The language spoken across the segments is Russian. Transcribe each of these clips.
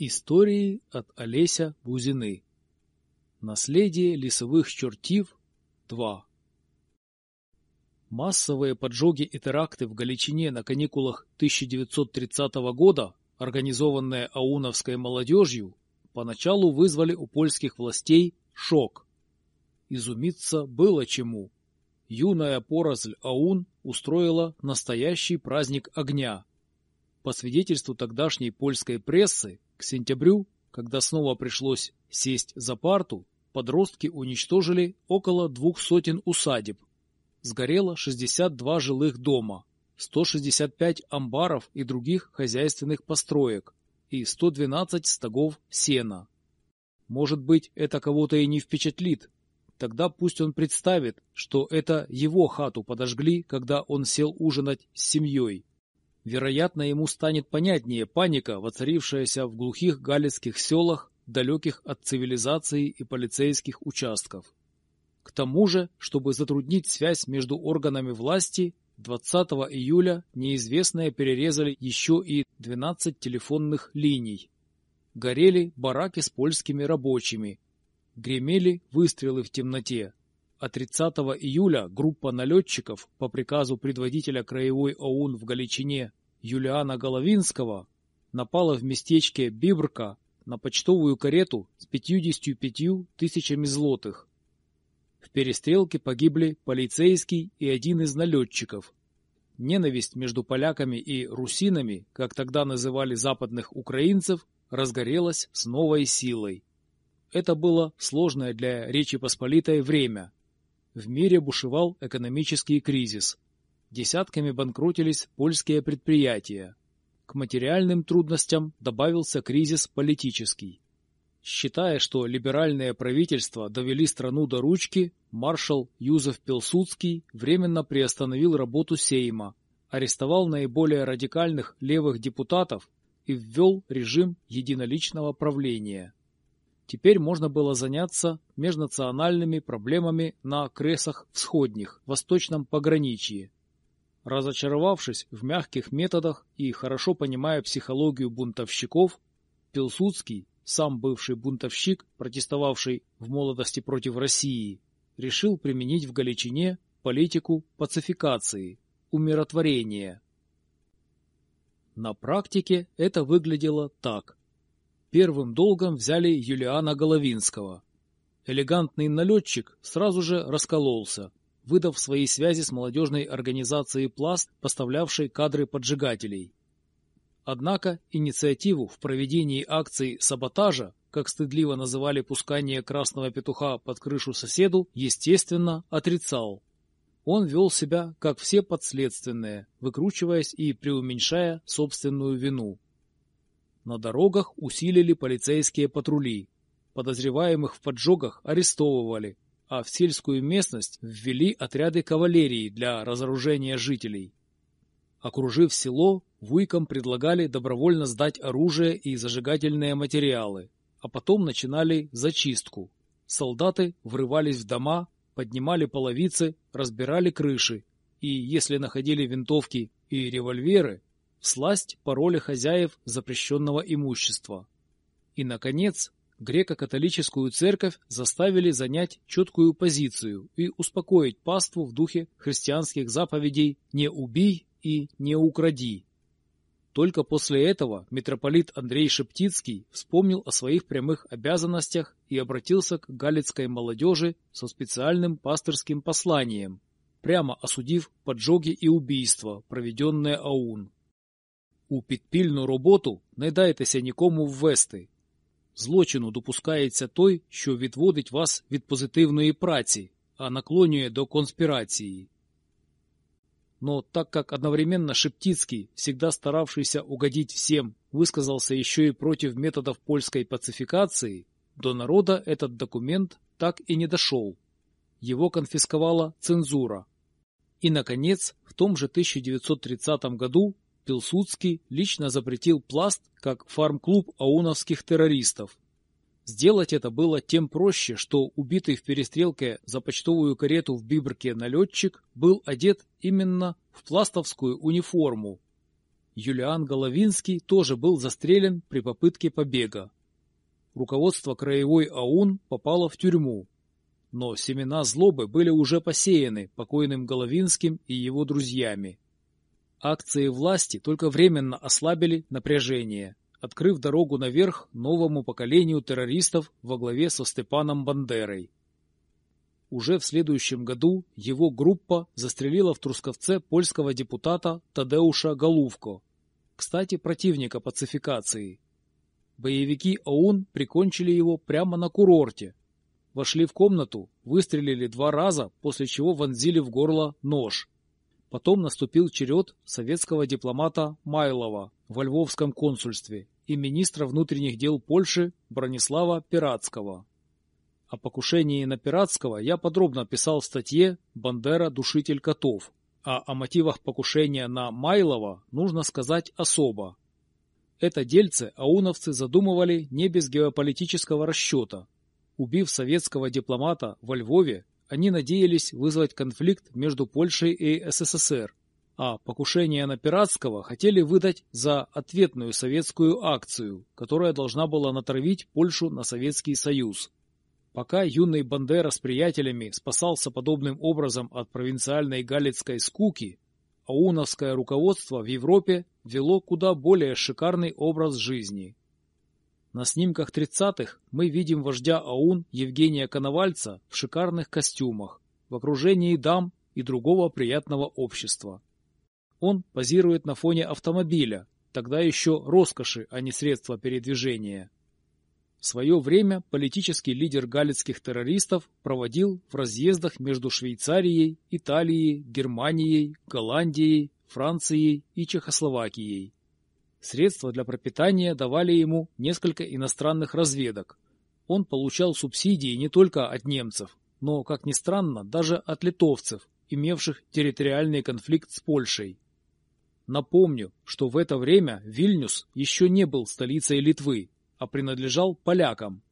Истории от Олеся Бузины. Наследие лесовых чертив 2. Массовые поджоги и теракты в Галичине на каникулах 1930 года, организованные ауновской молодежью, поначалу вызвали у польских властей шок. Изумиться было чему. Юная поросль Аун устроила настоящий праздник огня. По свидетельству тогдашней польской прессы, к сентябрю, когда снова пришлось сесть за парту, подростки уничтожили около двух сотен усадеб. Сгорело 62 жилых дома, 165 амбаров и других хозяйственных построек и 112 стогов сена. Может быть, это кого-то и не впечатлит. Тогда пусть он представит, что это его хату подожгли, когда он сел ужинать с семьей. Вероятно, ему станет понятнее паника, воцарившаяся в глухих галицких селах, далеких от цивилизации и полицейских участков. К тому же, чтобы затруднить связь между органами власти, 20 июля неизвестные перерезали еще и 12 телефонных линий. Горели бараки с польскими рабочими. Гремели выстрелы в темноте. А 30 июля группа налетчиков по приказу предводителя краевой ОУН в Галичине Юлиана Головинского напала в местечке Бибрка на почтовую карету с 55 тысячами злотых. В перестрелке погибли полицейский и один из налетчиков. Ненависть между поляками и русинами, как тогда называли западных украинцев, разгорелась с новой силой. Это было сложное для Речи Посполитой время. В мире бушевал экономический кризис. Десятками банкротились польские предприятия. К материальным трудностям добавился кризис политический. Считая, что либеральные правительства довели страну до ручки, маршал Юзеф Пилсудский временно приостановил работу Сейма, арестовал наиболее радикальных левых депутатов и ввел режим единоличного правления. Теперь можно было заняться межнациональными проблемами на кресах всходних, восточном пограничье. Разочаровавшись в мягких методах и хорошо понимая психологию бунтовщиков, Пилсудский, сам бывший бунтовщик, протестовавший в молодости против России, решил применить в Галичине политику пацификации, умиротворения. На практике это выглядело так. Первым долгом взяли Юлиана Головинского. Элегантный налетчик сразу же раскололся, выдав свои связи с молодежной организацией «Пласт», поставлявшей кадры поджигателей. Однако инициативу в проведении акций саботажа, как стыдливо называли пускание красного петуха под крышу соседу, естественно, отрицал. Он вел себя, как все подследственные, выкручиваясь и преуменьшая собственную вину. На дорогах усилили полицейские патрули. Подозреваемых в поджогах арестовывали, а в сельскую местность ввели отряды кавалерии для разоружения жителей. Окружив село, вуйкам предлагали добровольно сдать оружие и зажигательные материалы, а потом начинали зачистку. Солдаты врывались в дома, поднимали половицы, разбирали крыши, и, если находили винтовки и револьверы, Сласть пароли хозяев запрещенного имущества. И, наконец, греко-католическую церковь заставили занять четкую позицию и успокоить паству в духе христианских заповедей «не убий» и «не укради». Только после этого митрополит Андрей Шептицкий вспомнил о своих прямых обязанностях и обратился к галицкой молодежи со специальным пасторским посланием, прямо осудив поджоги и убийства, проведенные АУН. У підпільну роботу не дайтеся нікому ввести. Злочину допускається той, що відводить вас від позитивної праці, а наклонює до конспирации. Но так как одновременно Шептицкий, всегда старавшийся угодить всем, высказался еще и против методов польской пацификации, до народа этот документ так и не дошел. Его конфисковала цензура. И, наконец, в том же 1930 году Пилсудский лично запретил пласт как фарм-клуб ауновских террористов. Сделать это было тем проще, что убитый в перестрелке за почтовую карету в Бибрке налетчик был одет именно в пластовскую униформу. Юлиан Головинский тоже был застрелен при попытке побега. Руководство краевой АУН попало в тюрьму, но семена злобы были уже посеяны покойным Головинским и его друзьями. Акции власти только временно ослабили напряжение, открыв дорогу наверх новому поколению террористов во главе со Степаном Бандерой. Уже в следующем году его группа застрелила в Трусковце польского депутата Тадеуша Голувко, кстати, противника пацификации. Боевики ОУН прикончили его прямо на курорте. Вошли в комнату, выстрелили два раза, после чего вонзили в горло нож. Потом наступил черед советского дипломата Майлова во Львовском консульстве и министра внутренних дел Польши Бронислава Пиратского. О покушении на Пиратского я подробно писал в статье «Бандера – душитель котов», а о мотивах покушения на Майлова нужно сказать особо. Это дельце ауновцы задумывали не без геополитического расчета. Убив советского дипломата во Львове, они надеялись вызвать конфликт между Польшей и СССР, а покушение на Пиратского хотели выдать за ответную советскую акцию, которая должна была натравить Польшу на Советский Союз. Пока юный Бандера с приятелями спасался подобным образом от провинциальной галицкой скуки, ауновское руководство в Европе вело куда более шикарный образ жизни. На снимках 30-х мы видим вождя АУН Евгения Коновальца в шикарных костюмах, в окружении дам и другого приятного общества. Он позирует на фоне автомобиля, тогда еще роскоши, а не средства передвижения. В свое время политический лидер галицких террористов проводил в разъездах между Швейцарией, Италией, Германией, Голландией, Францией и Чехословакией. Средства для пропитания давали ему несколько иностранных разведок. Он получал субсидии не только от немцев, но, как ни странно, даже от литовцев, имевших территориальный конфликт с Польшей. Напомню, что в это время Вильнюс еще не был столицей Литвы, а принадлежал полякам.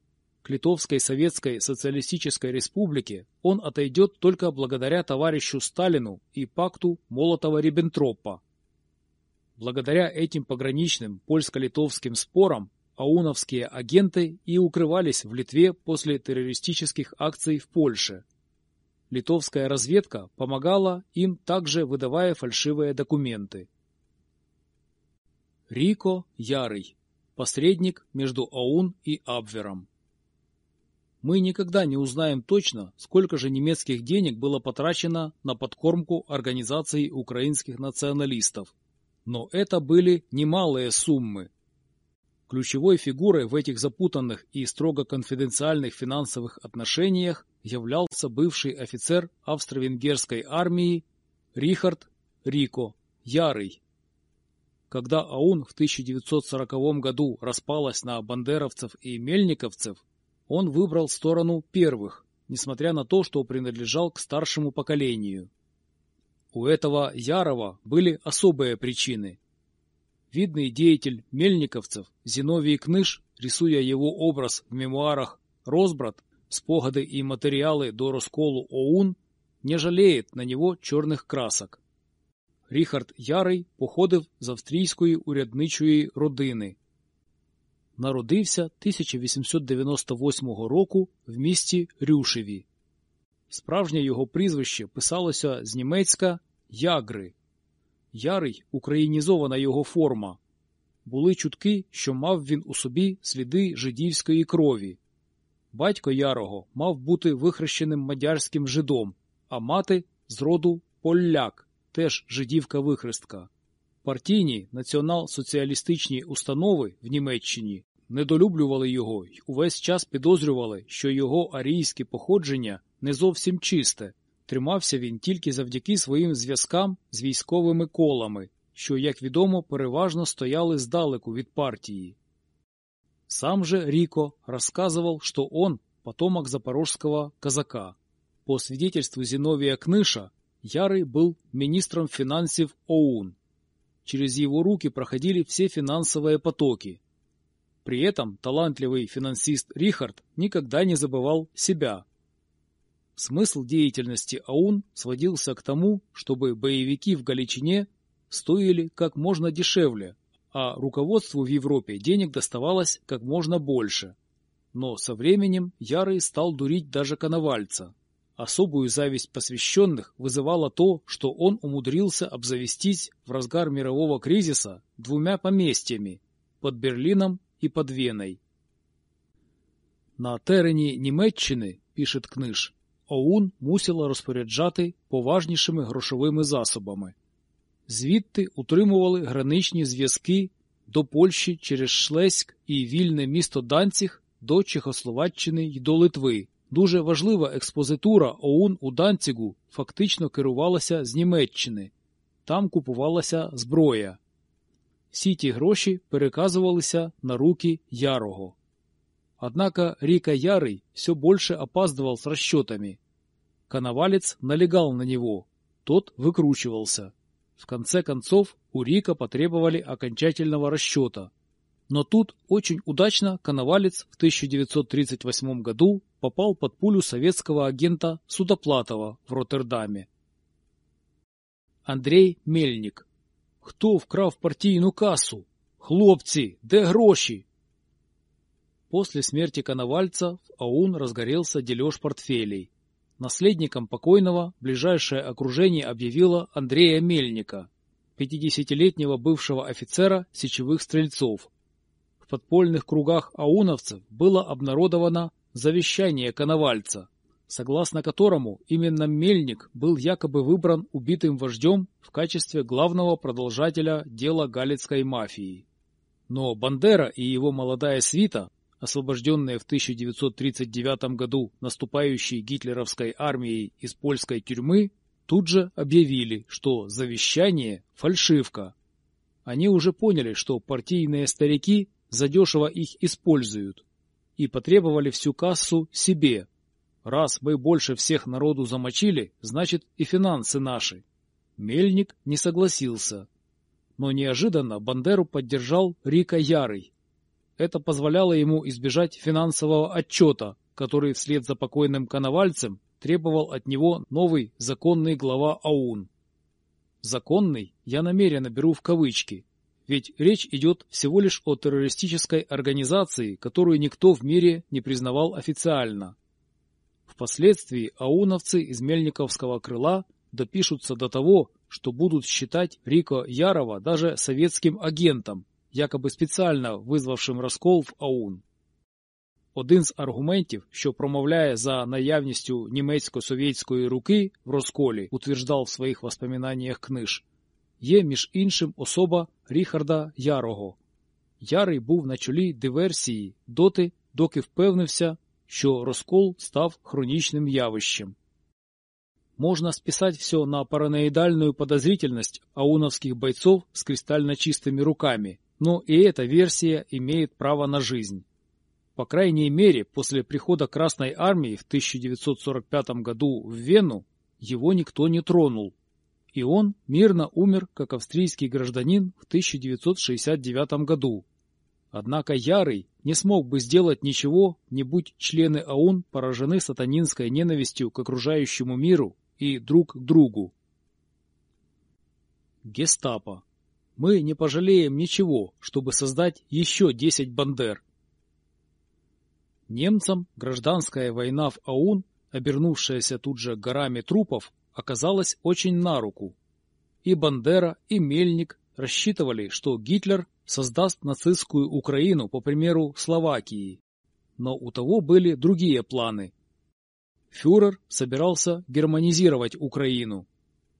К Литовской Советской Социалистической Республике он отойдет только благодаря товарищу Сталину и пакту Молотова-Риббентропа. Благодаря этим пограничным польско-литовским спорам ауновские агенты и укрывались в Литве после террористических акций в Польше. Литовская разведка помогала им также выдавая фальшивые документы. Рико Ярый посредник между АУН и Абвером. Мы никогда не узнаем точно, сколько же немецких денег было потрачено на подкормку организаций украинских националистов, но это были немалые суммы. Ключевой фигурой в этих запутанных и строго конфиденциальных финансовых отношениях являлся бывший офицер австро-венгерской армии Рихард Рико Ярый, когда АУН в 1940 году распалась на бандеровцев и мельниковцев, он выбрал сторону первых, несмотря на то, что принадлежал к старшему поколению. У этого Ярова были особые причины. Видный деятель мельниковцев Зиновий Кныш, рисуя его образ в мемуарах «Розбрат. Спогади и материалы до расколу ОУН», не жалеет на него черных красок. Ріхард Ярий походив з австрійської урядничої родини. Народився 1898 року в місті Рюшеві. Справжнє його прізвище писалося з німецька Ягри. Ярий українізована його форма. Були чутки, що мав він у собі сліди жидівської крові. Батько Ярого мав бути вихрещеним мадярським жидом, а мати з роду поляк теж жидівка-вихрестка. Партійні націонал-соціалістичні установи в Німеччині недолюблювали його й увесь час підозрювали, що його арійське походження не зовсім чисте. Тримався він тільки завдяки своїм зв'язкам з військовими колами, що, як відомо, переважно стояли здалеку від партії. Сам же Рико рассказывал, что он потомок запорожского казака. По свидетельству Зиновия Кныша, Ярый был министром финансов ОУН. Через его руки проходили все финансовые потоки. При этом талантливый финансист Рихард никогда не забывал себя. Смысл деятельности ОУН сводился к тому, чтобы боевики в Галичине стоили как можно дешевле, а руководству в Европе денег доставалось как можно больше. Но со временем Ярый стал дурить даже Коновальца. Особую зависть посвященных вызывало то, что он умудрился обзавестись в разгар мирового кризиса двумя поместьями под Берлином и под Веной. На терені Німеччини, пише Книж, ОУН мусила розпоряджати поважнішими грошовими засобами. Звідти утримували граничні зв'язки до Польщі через Шлеськ і вільне місто Данціг до Чехословаччини й до Литви. Дуже важлива експозитура ОУН у Данцігу фактично керувалася з Німеччини. Там купувалася зброя. Всі ті гроші переказувалися на руки Ярого. Однако Рика Ярый все больше опаздывал с расчетами. Коновалец налегал на него, тот выкручивался. В конце концов у Рика потребовали окончательного расчета. Но тут очень удачно Коновалец в 1938 году попал под пулю советского агента Судоплатова в Роттердаме. Андрей Мельник. Хто вкрав партійну кассу? Хлопці, де гроші? После смерти Коновальца в АУН разгорелся дележ портфелей. Наследником покойного ближайшее окружение объявило Андрея Мельника, 50-летнего бывшего офицера сечевых стрельцов. В подпольных кругах ауновцев было обнародовано завещание Коновальца, согласно которому именно Мельник был якобы выбран убитым вождем в качестве главного продолжателя дела галицкой мафии. Но Бандера и его молодая свита освобожденные в 1939 году наступающей гитлеровской армией из польской тюрьмы, тут же объявили, что завещание – фальшивка. Они уже поняли, что партийные старики задешево их используют, и потребовали всю кассу себе. Раз мы больше всех народу замочили, значит и финансы наши. Мельник не согласился. Но неожиданно Бандеру поддержал Рика Ярый, это позволяло ему избежать финансового отчета, который вслед за покойным Коновальцем требовал от него новый законный глава АУН. «Законный» я намеренно беру в кавычки, ведь речь идет всего лишь о террористической организации, которую никто в мире не признавал официально. Впоследствии ауновцы из Мельниковского крыла допишутся до того, что будут считать Рико Ярова даже советским агентом, якоби спеціально визвавшим розкол в АУН. Один з аргументів, що промовляє за наявністю німецько-совєтської руки в розколі, утверждав в своїх воспоминаннях книж, є між іншим особа Ріхарда Ярого. Ярий був на чолі диверсії доти, доки впевнився, що розкол став хронічним явищем. Можно списать все на параноидальную подозрительность ауновских бойцов с кристально чистыми руками, но и эта версия имеет право на жизнь. По крайней мере, после прихода Красной Армии в 1945 году в Вену его никто не тронул, и он мирно умер как австрийский гражданин в 1969 году. Однако Ярый не смог бы сделать ничего, не будь члены АУН поражены сатанинской ненавистью к окружающему миру и друг к другу. Гестапо мы не пожалеем ничего, чтобы создать еще 10 бандер. Немцам гражданская война в АУН, обернувшаяся тут же горами трупов, оказалась очень на руку. И Бандера, и Мельник рассчитывали, что Гитлер создаст нацистскую Украину по примеру Словакии. Но у того были другие планы. Фюрер собирался германизировать Украину,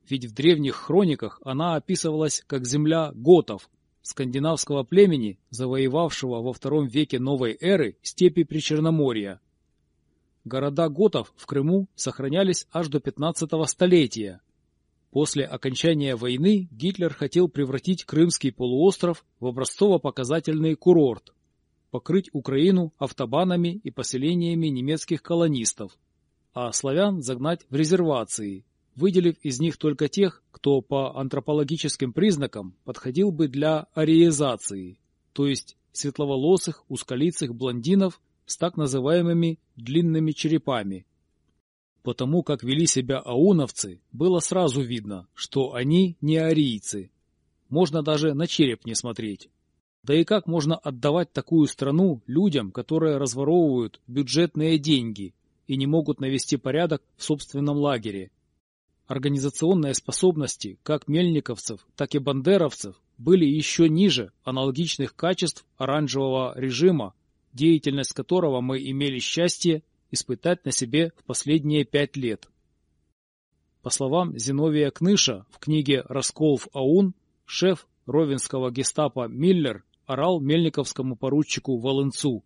ведь в древних хрониках она описывалась как земля готов, скандинавского племени, завоевавшего во втором веке новой эры степи Причерноморья. Города готов в Крыму сохранялись аж до 15 столетия. После окончания войны Гитлер хотел превратить Крымский полуостров в образцово-показательный курорт, покрыть Украину автобанами и поселениями немецких колонистов, а славян загнать в резервации, выделив из них только тех, кто по антропологическим признакам подходил бы для ариезации, то есть светловолосых, узколицых блондинов с так называемыми длинными черепами. Потому как вели себя ауновцы, было сразу видно, что они не арийцы. можно даже на череп не смотреть. Да и как можно отдавать такую страну людям, которые разворовывают бюджетные деньги и не могут навести порядок в собственном лагере? Организационные способности как мельниковцев, так и бандеровцев были еще ниже аналогичных качеств оранжевого режима, деятельность которого мы имели счастье испытать на себе в последние пять лет. По словам Зиновия Кныша в книге «Раскол в АУН», шеф ровенского гестапо Миллер орал мельниковському поручику Волинцу.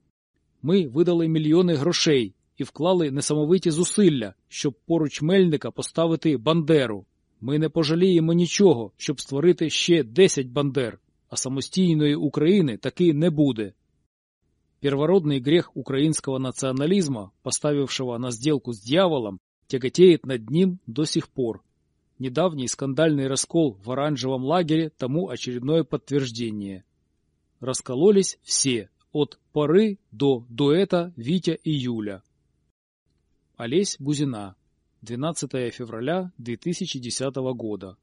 Ми видали мільйони грошей і вклали несамовиті зусилля, щоб поруч Мельника поставити Бандеру. Ми не пожаліємо нічого, щоб створити ще 10 Бандер, а самостійної України таки не буде. Первородный грех украинского национализма, поставившего на сделку с дьяволом, тяготеет над ним до сих пор. Недавний скандальный раскол в оранжевом лагере тому очередное подтверждение. Раскололись все, от поры до дуэта Витя и Юля. Олесь Бузина. 12 февраля 2010 года.